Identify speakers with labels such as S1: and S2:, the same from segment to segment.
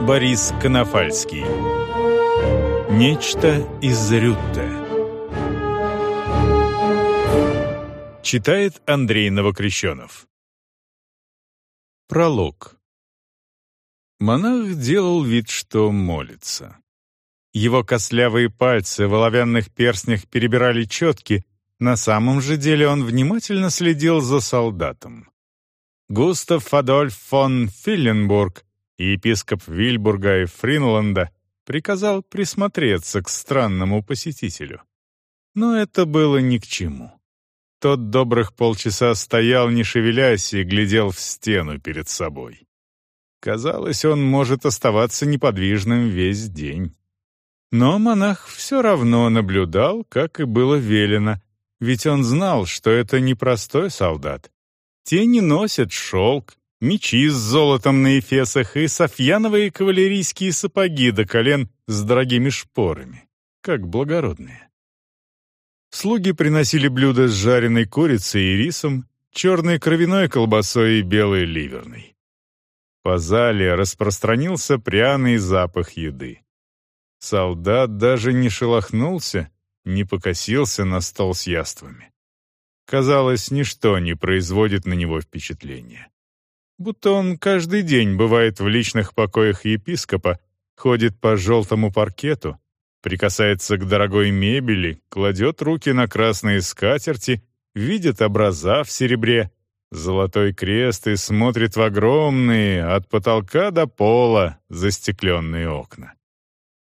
S1: Борис Конофальский. Нечто из Рютте. Читает Андрей Новокрещенов. Пролог. Монах делал вид, что молится. Его костлявые пальцы в оловянных перстнях перебирали четки, на самом же деле он внимательно следил за солдатом. Густав Адольф фон Филленбург, епископ Вильбурга и Фринланда, приказал присмотреться к странному посетителю. Но это было ни к чему. Тот добрых полчаса стоял, не шевелясь, и глядел в стену перед собой. Казалось, он может оставаться неподвижным весь день. Но монах все равно наблюдал, как и было велено, ведь он знал, что это не простой солдат, те не носят шелк, мечи с золотом на эфесах и софьяновые кавалерийские сапоги до колен с дорогими шпорами, как благородные. Слуги приносили блюда с жареной курицей и рисом, черной кровяной колбасой и белой ливерной. По зале распространился пряный запах еды. Солдат даже не шелохнулся, не покосился на стол с яствами. Казалось, ничто не производит на него впечатления. Будто он каждый день бывает в личных покоях епископа, ходит по желтому паркету, прикасается к дорогой мебели, кладет руки на красные скатерти, видит образа в серебре, золотой крест и смотрит в огромные, от потолка до пола, застекленные окна.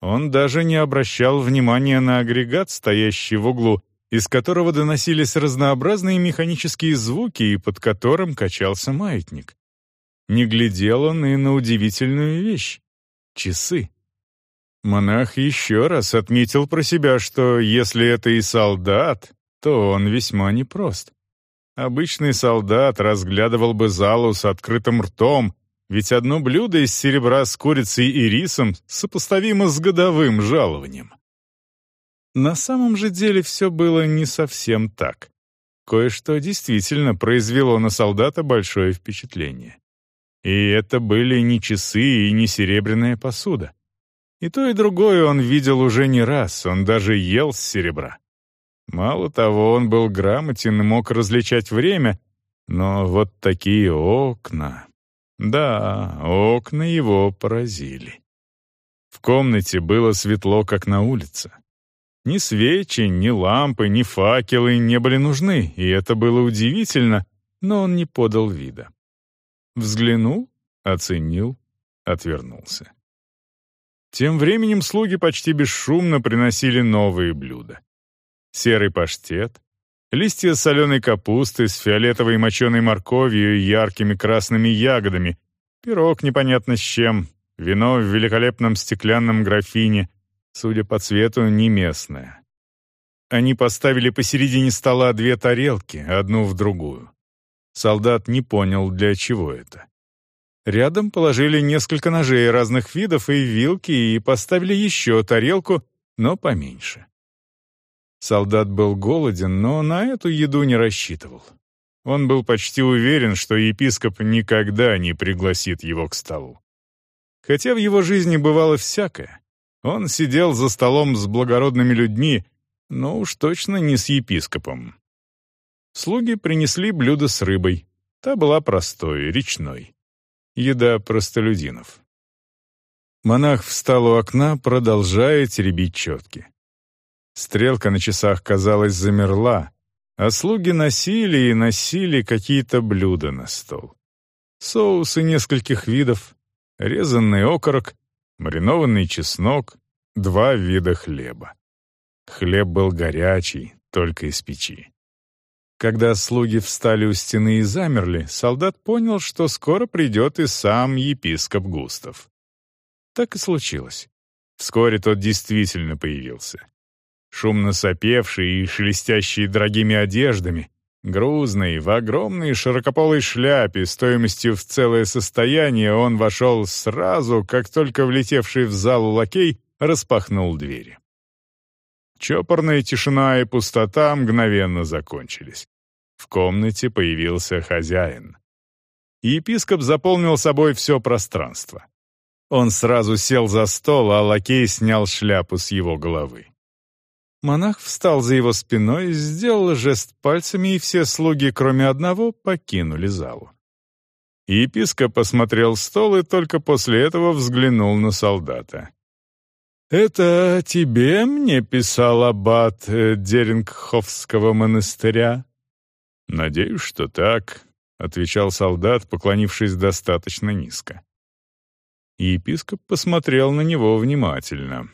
S1: Он даже не обращал внимания на агрегат, стоящий в углу, из которого доносились разнообразные механические звуки и под которым качался маятник. Не глядел он и на удивительную вещь — часы. Монах еще раз отметил про себя, что если это и солдат, то он весьма непрост. Обычный солдат разглядывал бы залу с открытым ртом, ведь одно блюдо из серебра с курицей и рисом сопоставимо с годовым жалованием. На самом же деле все было не совсем так. Кое-что действительно произвело на солдата большое впечатление. И это были не часы и не серебряная посуда. И то, и другое он видел уже не раз, он даже ел с серебра. Мало того, он был грамотен и мог различать время, но вот такие окна... Да, окна его поразили. В комнате было светло, как на улице. Ни свечи, ни лампы, ни факелы не были нужны, и это было удивительно, но он не подал вида. Взглянул, оценил, отвернулся. Тем временем слуги почти бесшумно приносили новые блюда. Серый паштет, листья соленой капусты с фиолетовой моченой морковью и яркими красными ягодами, пирог непонятно с чем, вино в великолепном стеклянном графине, судя по цвету, не местная. Они поставили посередине стола две тарелки, одну в другую. Солдат не понял, для чего это. Рядом положили несколько ножей разных видов и вилки и поставили еще тарелку, но поменьше. Солдат был голоден, но на эту еду не рассчитывал. Он был почти уверен, что епископ никогда не пригласит его к столу. Хотя в его жизни бывало всякое. Он сидел за столом с благородными людьми, но уж точно не с епископом. Слуги принесли блюдо с рыбой. Та была простой, речной. Еда простолюдинов. Монах встал у окна, продолжая теребить четки. Стрелка на часах, казалось, замерла, а слуги носили и носили какие-то блюда на стол. Соусы нескольких видов, резанный окорок, маринованный чеснок, два вида хлеба. Хлеб был горячий, только из печи. Когда слуги встали у стены и замерли, солдат понял, что скоро придет и сам епископ Густав. Так и случилось. Вскоре тот действительно появился. Шумно сопевший и шелестящий дорогими одеждами, Грузный, в огромной широкополой шляпе, стоимостью в целое состояние, он вошел сразу, как только влетевший в зал лакей распахнул двери. Чопорная тишина и пустота мгновенно закончились. В комнате появился хозяин. Епископ заполнил собой все пространство. Он сразу сел за стол, а лакей снял шляпу с его головы. Монах встал за его спиной, сделал жест пальцами, и все слуги, кроме одного, покинули залу. Епископ посмотрел стол и только после этого взглянул на солдата. «Это тебе мне писал аббат э, Дерингховского монастыря?» «Надеюсь, что так», — отвечал солдат, поклонившись достаточно низко. Епископ посмотрел на него внимательно.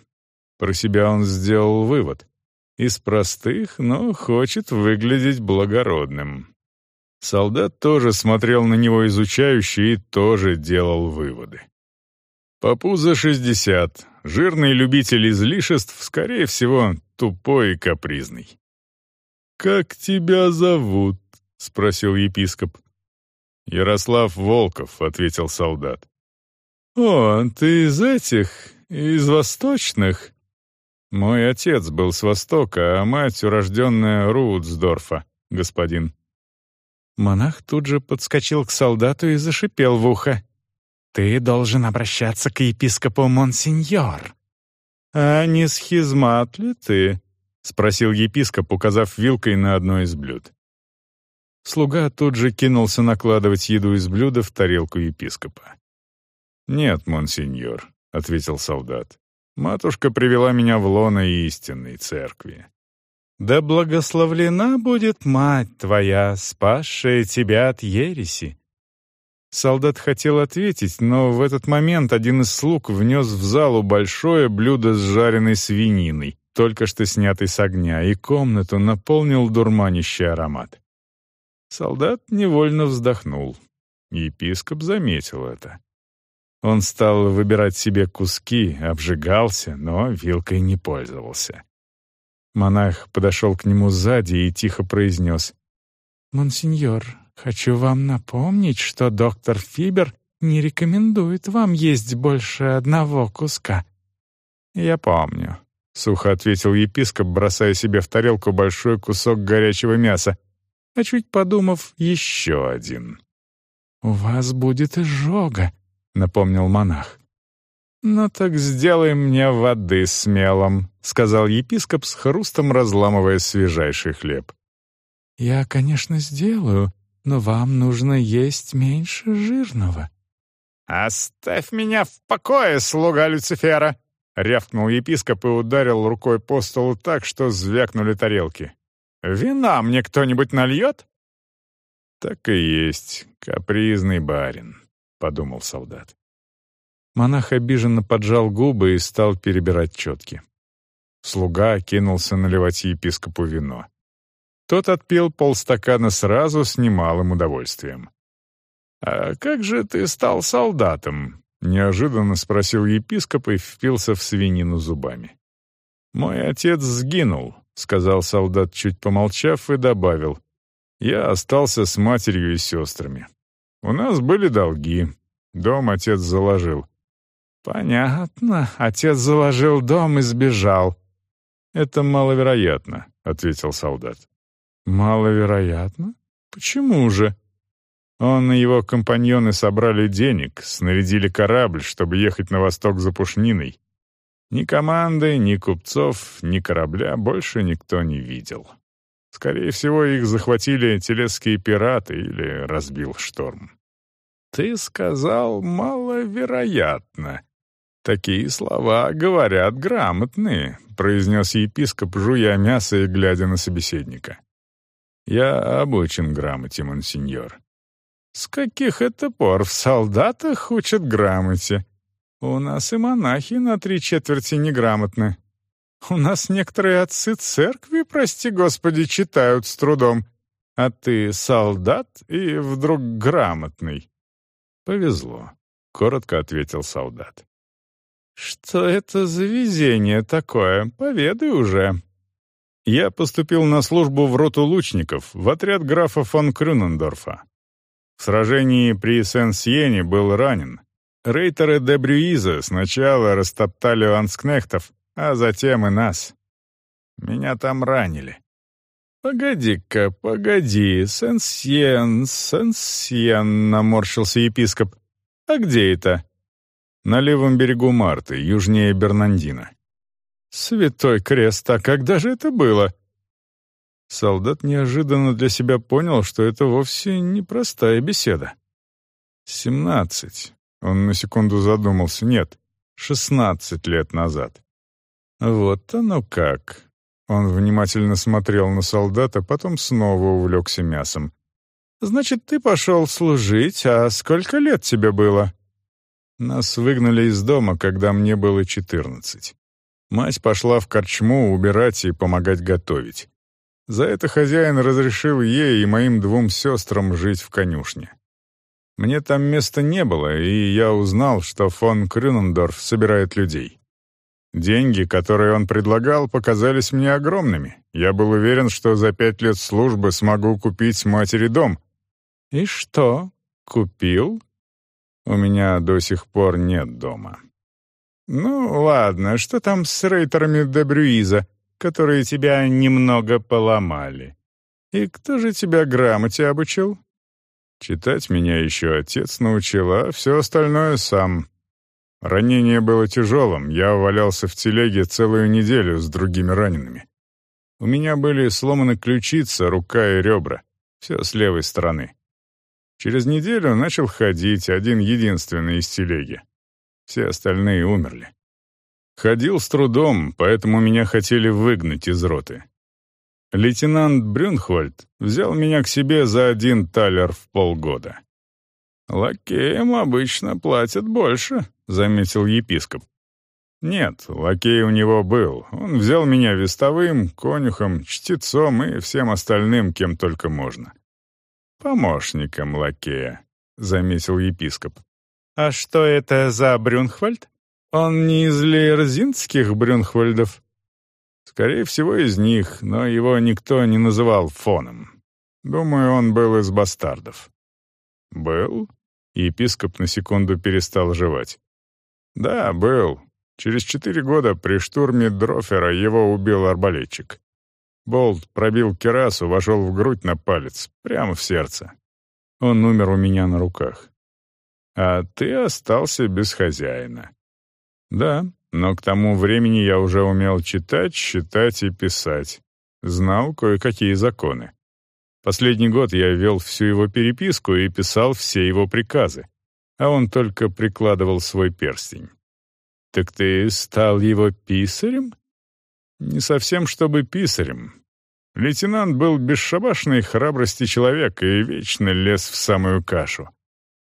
S1: Про себя он сделал вывод. Из простых, но хочет выглядеть благородным. Солдат тоже смотрел на него изучающе и тоже делал выводы. Папу за шестьдесят. Жирный любитель излишеств, скорее всего, тупой и капризный. «Как тебя зовут?» — спросил епископ. «Ярослав Волков», — ответил солдат. «О, ты из этих, из восточных?» «Мой отец был с Востока, а мать урожденная Руутсдорфа, господин».
S2: Монах тут же подскочил к солдату и зашипел в ухо. «Ты должен обращаться к епископу Монсеньор».
S1: «А не схизмат ли ты?» — спросил епископ, указав вилкой на одно из блюд. Слуга тут же кинулся накладывать еду из блюда в тарелку епископа. «Нет, монсеньор», — ответил солдат. Матушка привела меня в лоно истинной церкви. «Да благословлена будет мать твоя, спасшая тебя от ереси». Солдат хотел ответить, но в этот момент один из слуг внес в залу большое блюдо с жареной свининой, только что снятой с огня, и комнату наполнил дурманящий аромат. Солдат невольно вздохнул. Епископ заметил это. Он стал выбирать себе куски, обжигался, но вилкой не пользовался. Монах подошел к нему сзади и тихо произнес.
S2: «Монсеньор, хочу вам напомнить, что доктор Фибер не рекомендует вам есть больше одного куска».
S1: «Я помню», — сухо ответил епископ, бросая себе в тарелку большой кусок горячего мяса, а чуть подумав, еще один.
S2: «У вас будет изжога», — напомнил монах.
S1: «Ну так сделай мне воды с мелом», — сказал епископ с хрустом, разламывая свежайший хлеб.
S2: «Я, конечно, сделаю, но вам нужно есть меньше жирного».
S1: «Оставь меня в покое, слуга Люцифера!» — рявкнул епископ и ударил рукой по столу так, что звякнули тарелки. «Вина мне кто-нибудь нальет?» «Так и есть, капризный барин», подумал солдат. Монах обиженно поджал губы и стал перебирать четки. Слуга кинулся наливать епископу вино. Тот отпил полстакана сразу с немалым удовольствием. «А как же ты стал солдатом?» — неожиданно спросил епископ и впился в свинину зубами. «Мой отец сгинул», — сказал солдат, чуть помолчав, и добавил. «Я остался с матерью и сестрами. У нас были долги. Дом отец заложил. «Понятно. Отец заложил дом и сбежал». «Это маловероятно», — ответил солдат. «Маловероятно? Почему же?» Он и его компаньоны собрали денег, снарядили корабль, чтобы ехать на восток за пушниной. Ни команды, ни купцов, ни корабля больше никто не видел. Скорее всего, их захватили телесские пираты или разбил шторм. «Ты сказал маловероятно. Такие слова говорят грамотные», — произнес епископ, жуя мясо и глядя на собеседника. «Я обучен грамоте, монсеньор». «С каких это пор в солдатах учат грамоте? У нас и монахи на три четверти неграмотны. У нас некоторые отцы церкви, прости господи, читают с трудом, а ты солдат и вдруг грамотный». «Повезло», — коротко ответил солдат. «Что это за везение такое? Поведай уже». Я поступил на службу в роту лучников, в отряд графа фон Крюнендорфа. В сражении при Сен-Сьене был ранен. Рейтеры де Брюиза сначала растоптали ланскнехтов, а затем и нас. Меня там ранили. «Погоди-ка, погоди, Сен-Сьен, Сен-Сьен», — наморщился епископ. «А где это?» На левом берегу Марты, южнее Бернандина.
S2: «Святой крест, а когда же это было?»
S1: Солдат неожиданно для себя понял, что это вовсе непростая беседа. «Семнадцать». Он на секунду задумался. «Нет, шестнадцать лет назад». «Вот оно как». Он внимательно смотрел на солдата, потом снова увлекся мясом. «Значит, ты пошел служить, а сколько лет тебе было?» Нас выгнали из дома, когда мне было четырнадцать. Мать пошла в корчму убирать и помогать готовить. За это хозяин разрешил ей и моим двум сестрам жить в конюшне. Мне там места не было, и я узнал, что фон Крюнендорф собирает людей. Деньги, которые он предлагал, показались мне огромными. Я был уверен, что за пять лет службы смогу купить матери дом.
S2: И что, купил?
S1: У меня до сих пор нет дома.
S2: Ну, ладно, что там с рейтерами де Брюиза, которые тебя немного поломали? И кто же тебя грамоте обучил?
S1: Читать меня еще отец научил, а все остальное сам. Ранение было тяжелым, я валялся в телеге целую неделю с другими ранеными. У меня были сломаны ключица, рука и ребра, все с левой стороны. Через неделю начал ходить один единственный из телеги. Все остальные умерли. Ходил с трудом, поэтому меня хотели выгнать из роты. Лейтенант Брюнхвальд взял меня к себе за один талер в полгода. «Лакеям обычно платят больше», — заметил епископ. «Нет, лакей у него был. Он взял меня вестовым, конюхом, чтецом и всем остальным, кем только можно. «Помощником лакея», — заметил епископ.
S2: «А что это за Брюнхвальд? Он не из лейерзинских Брюнхвальдов?»
S1: «Скорее всего, из них, но его никто не называл фоном. Думаю, он был из бастардов». «Был?» — епископ на секунду перестал жевать. «Да, был. Через четыре года при штурме Дрофера его убил арбалетчик. Болт пробил керасу, вошел в грудь на палец, прямо в сердце. Он умер у меня на руках. А ты остался без хозяина. Да, но к тому времени я уже умел читать, считать и писать. Знал кое-какие законы. Последний год я вел всю его переписку и писал все его приказы, а он только прикладывал свой перстень. «Так ты стал его писарем?» Не совсем чтобы писарем. Лейтенант был бесшабашной храбрости человек и вечно лез в самую кашу.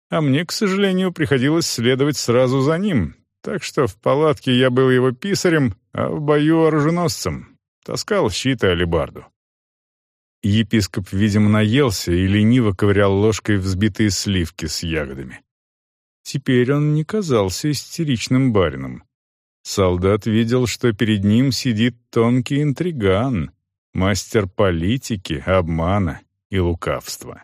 S1: А мне, к сожалению, приходилось следовать сразу за ним, так что в палатке я был его писарем, а в бою оруженосцем. Таскал щит и алебарду. Епископ, видимо, наелся и лениво ковырял ложкой взбитые сливки с ягодами. Теперь он не казался истеричным барином. Солдат видел, что перед ним сидит тонкий интриган, мастер политики, обмана и лукавства.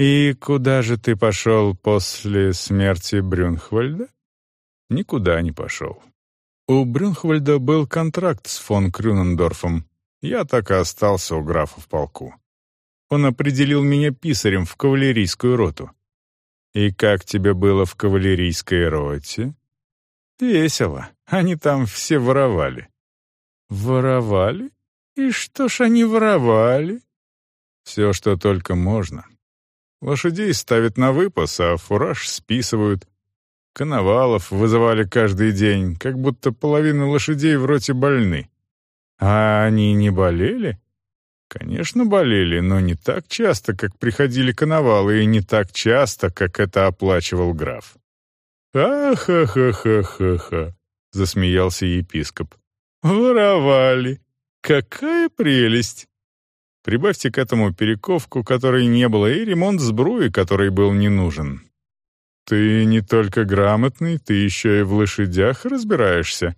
S1: «И куда же ты пошел после смерти Брюнхвальда?» «Никуда не пошел. У Брюнхвальда был контракт с фон Крюнендорфом. Я так и остался у графа в полку. Он определил меня писарем в кавалерийскую роту. И как тебе было в кавалерийской роте?» Весело. Они там все воровали. Воровали? И что ж они воровали? Все, что только можно. Лошадей ставят на выпас, а фураж списывают. Коновалов вызывали каждый день, как будто половина лошадей в роте больны. А они не болели? Конечно, болели, но не так часто, как приходили коновалы, и не так часто, как это оплачивал граф. «Ха-ха-ха-ха-ха-ха!» — засмеялся епископ. «Воровали! Какая прелесть!» Прибавьте к этому перековку, которой не было, и ремонт сбруи, который был не нужен. Ты не только грамотный, ты еще и в лошадях разбираешься.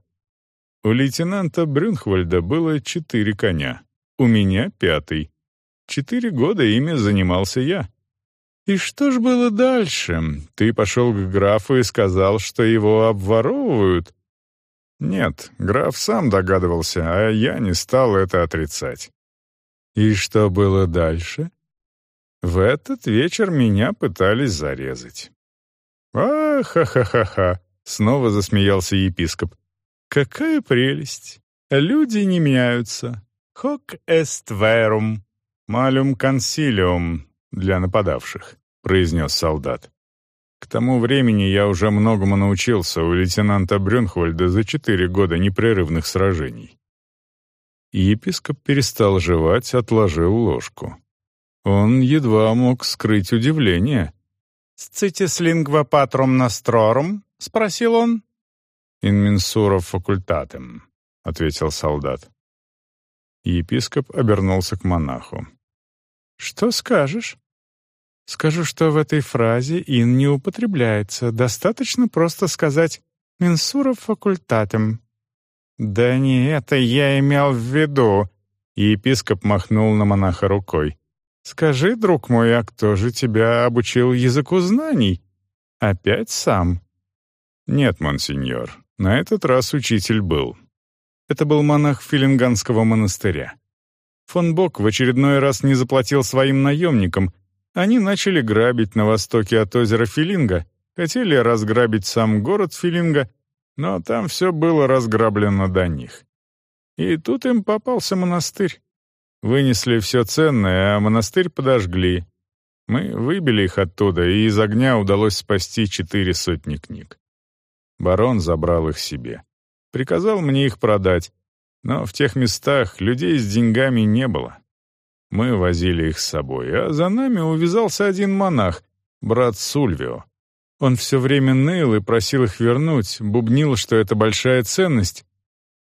S1: У лейтенанта Брюнхвальда было четыре коня, у меня пятый. Четыре года ими занимался я. «И что ж было дальше? Ты пошел к графу и сказал, что его обворовывают?» «Нет, граф сам догадывался, а я не стал это отрицать». «И что было дальше?» «В этот вечер меня пытались зарезать». «А-ха-ха-ха-ха!»
S2: — снова засмеялся епископ. «Какая прелесть! Люди не меняются. Hoc est verum, malum consilium для нападавших», — произнес солдат. К тому времени я уже многому научился у лейтенанта Брюнхвальда за четыре года непрерывных сражений. Епископ перестал жевать, отложил ложку. Он едва мог скрыть удивление.
S1: «Сцитис лингва патрум настрорум?» — спросил он.
S2: «In mensura facultatem», — ответил солдат. Епископ обернулся к монаху.
S1: «Что скажешь?» Скажу, что в этой фразе «ин» не употребляется. Достаточно просто сказать «менсура факультатем». «Да не это я имел в виду», — епископ махнул на монаха рукой. «Скажи, друг мой, а кто же тебя обучил языку знаний? Опять сам?»
S2: «Нет, монсеньор, на этот раз учитель был. Это был монах Филинганского монастыря. Фон Бок в очередной раз не заплатил своим наемникам, они начали грабить на востоке от озера Филинга, хотели разграбить сам город Филинга, но там все было разграблено до них. И тут им попался монастырь. Вынесли все ценное, а монастырь подожгли. Мы выбили их оттуда, и из огня удалось спасти четыре сотни книг. Барон забрал их себе. Приказал мне их продать, но в тех местах людей с деньгами не было. Мы возили их с собой, а за нами увязался один монах, брат Сульвио. Он все время ныл и просил их вернуть, бубнил, что это большая ценность.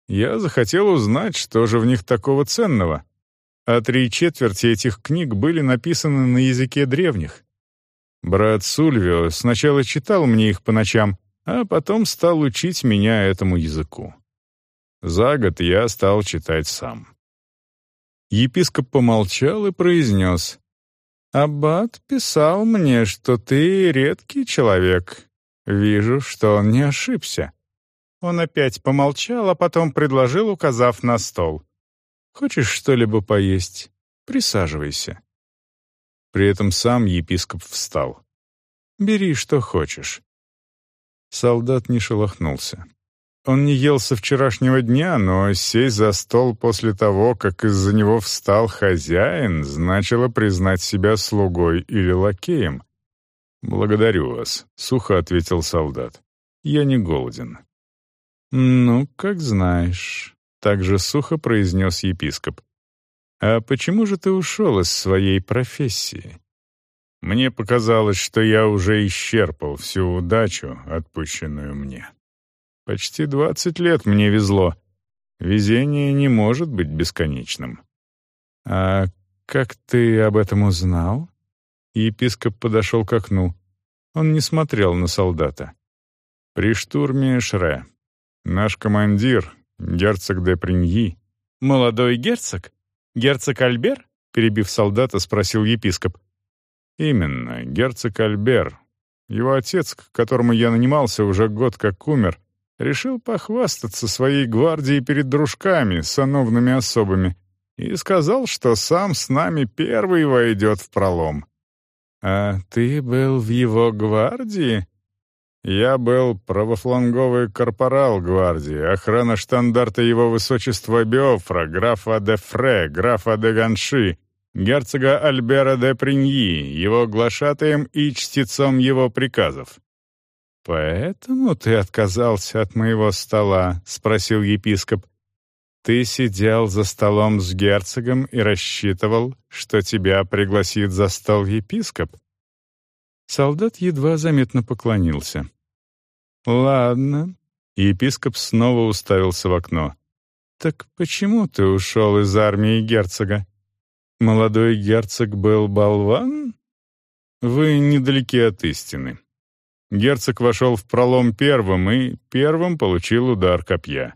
S2: Я захотел узнать, что же в них такого ценного. А три четверти этих книг были написаны на языке древних. Брат Сульвио сначала читал мне их по ночам, а потом стал учить меня этому языку. За год я стал читать сам. Епископ помолчал и произнес. «Аббат писал мне, что ты редкий человек. Вижу, что он не ошибся». Он опять помолчал, а потом предложил, указав на стол. «Хочешь что-либо поесть? Присаживайся». При этом сам епископ встал. «Бери, что хочешь». Солдат не шелохнулся. Он не ел со вчерашнего дня, но сесть за стол после того, как из-за него встал хозяин, значило признать себя слугой или лакеем. «Благодарю вас», — сухо ответил солдат. «Я не голоден». «Ну, как знаешь», — также сухо произнес епископ. «А почему же ты ушел из своей профессии?» «Мне показалось, что я уже исчерпал всю удачу, отпущенную мне». Почти двадцать лет мне везло. Везение не может быть бесконечным. А как ты об этом узнал? Епископ подошел к окну. Он не смотрел на солдата. При штурме Шре. Наш командир, герцог де Приньи.
S1: «Молодой герцог? Герцог Альбер?» Перебив солдата, спросил епископ.
S2: «Именно, герцог Альбер. Его отец, к которому я нанимался, уже год как умер, решил похвастаться своей гвардией перед дружками, сановными особами, и сказал, что сам с нами первый войдет в пролом. «А ты был в его гвардии?» «Я был правофланговый корпорал гвардии, охрана штандарта его высочества Биофра, графа де Фре, графа де Ганши, герцога Альбера де Приньи, его глашатаем и чтецом его приказов. «Поэтому ты отказался от моего стола?» — спросил епископ. «Ты сидел за столом с герцогом и рассчитывал, что тебя пригласит за стол епископ?» Солдат едва заметно поклонился. «Ладно». Епископ снова уставился в окно. «Так почему ты ушел из армии герцога? Молодой герцог был болван?» «Вы недалеки от истины. Герцог вошел в пролом первым и первым получил удар копья.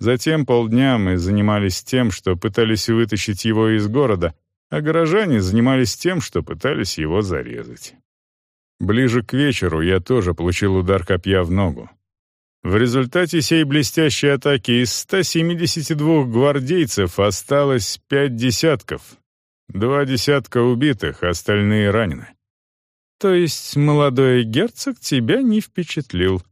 S2: Затем полдня мы занимались тем, что пытались вытащить его из города, а горожане занимались тем, что пытались его зарезать. Ближе к вечеру я тоже получил удар копья в ногу. В результате сей блестящей атаки из 172 гвардейцев осталось пять десятков. Два десятка убитых, остальные ранены. То есть молодой герцог тебя не впечатлил.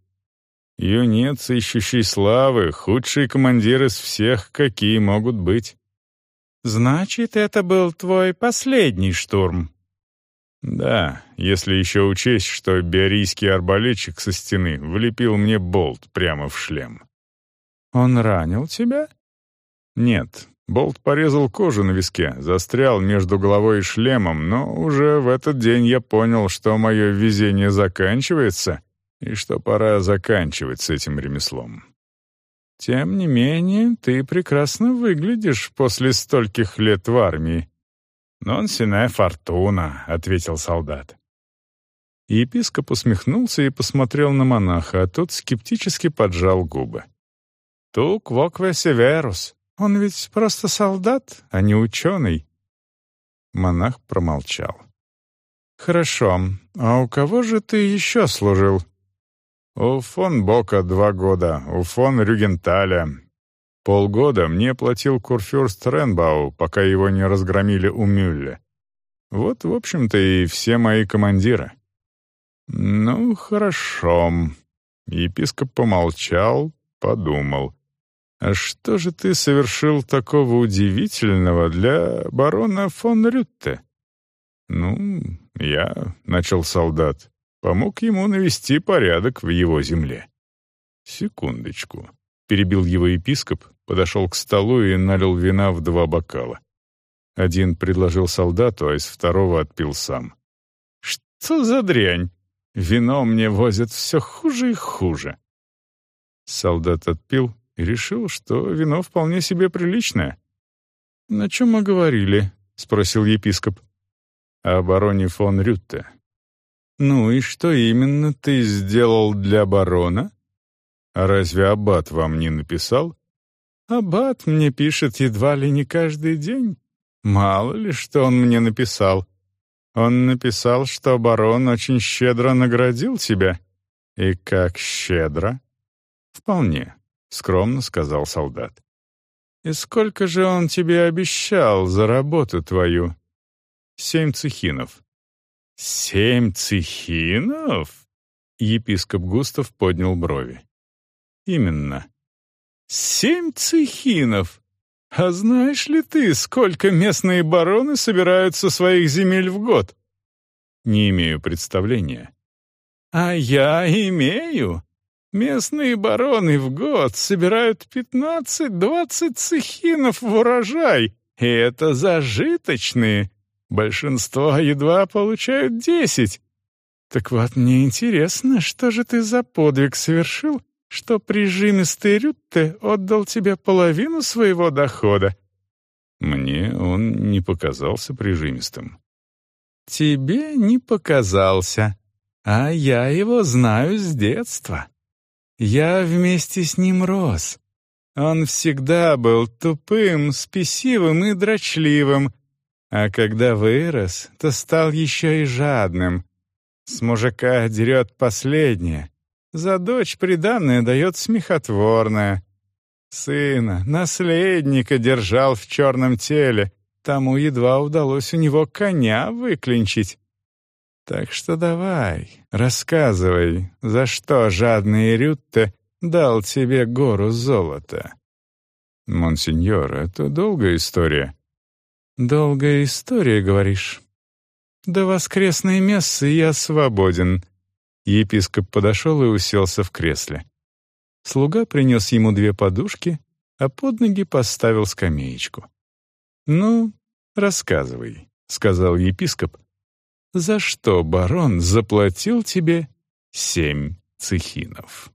S2: Юнец, ищущий славы, худший командир из всех, какие могут быть.
S1: Значит, это был твой последний штурм?
S2: Да, если еще учесть, что биорийский арбалетчик со стены влепил мне болт прямо в шлем.
S1: Он ранил тебя?
S2: Нет, болт порезал кожу на виске, застрял между головой и шлемом, но уже в этот день я понял, что мое везение заканчивается и что пора заканчивать с этим ремеслом. Тем не менее, ты прекрасно выглядишь после стольких лет в армии. «Non sine фортуна», — ответил солдат. Епископ усмехнулся и посмотрел на монаха, а тот скептически поджал губы. «Тук вокве северус. Он ведь просто солдат, а не ученый». Монах промолчал. «Хорошо. А у кого же ты еще служил?» У фон Бока два года, у фон Рюгенталя. Полгода мне платил курфюрст Ренбау, пока его не разгромили у Мюлле. Вот, в общем-то, и все мои командиры. Ну, хорошо. Епископ помолчал, подумал. А что же ты совершил такого удивительного для барона фон Рютте? Ну, я, — начал солдат, помог ему навести порядок в его земле. «Секундочку», — перебил его епископ, подошел к столу и налил вина в два бокала. Один предложил солдату, а из второго отпил сам. «Что за дрянь? Вино мне возят все хуже и хуже». Солдат отпил и решил, что вино вполне себе приличное. «На чем мы говорили?» — спросил епископ. «О бароне фон Рютте, «Ну и что именно ты сделал для барона?» «А разве Аббат вам не написал?» «Аббат мне пишет едва ли не каждый день. Мало ли, что он мне написал. Он написал, что барон очень щедро наградил тебя. И как щедро?» «Вполне», — скромно сказал солдат. «И сколько же он тебе обещал за работу твою?» «Семь цехинов», «Семь цехинов?» Епископ Густав поднял брови. «Именно. Семь цехинов! А знаешь ли ты, сколько местные бароны собирают со своих земель в год?» «Не имею представления». «А я имею. Местные бароны в год собирают пятнадцать-двадцать цехинов в урожай, и это зажиточные, Большинство едва получают десять. Так вот, мне интересно, что же ты за подвиг совершил, что прижимистый Рютте отдал тебе половину своего дохода? Мне он не показался прижимистым. Тебе не показался, а я его знаю с детства. Я вместе с ним рос. Он всегда был тупым, спесивым и дрочливым, а когда вырос, то стал еще и жадным. С мужика дерет последнее. За дочь приданное дает смехотворное. Сына, наследника держал в черном теле. Тому едва удалось у него коня выклинчить. Так что давай, рассказывай, за что жадный Рютте дал тебе гору золота. Монсеньор, это долгая история. «Долгая история, говоришь?» «До воскресной мессы я свободен». Епископ подошел и уселся в кресле. Слуга принес ему две подушки, а под ноги поставил скамеечку. «Ну, рассказывай», — сказал епископ. «За что барон заплатил тебе семь цехинов?»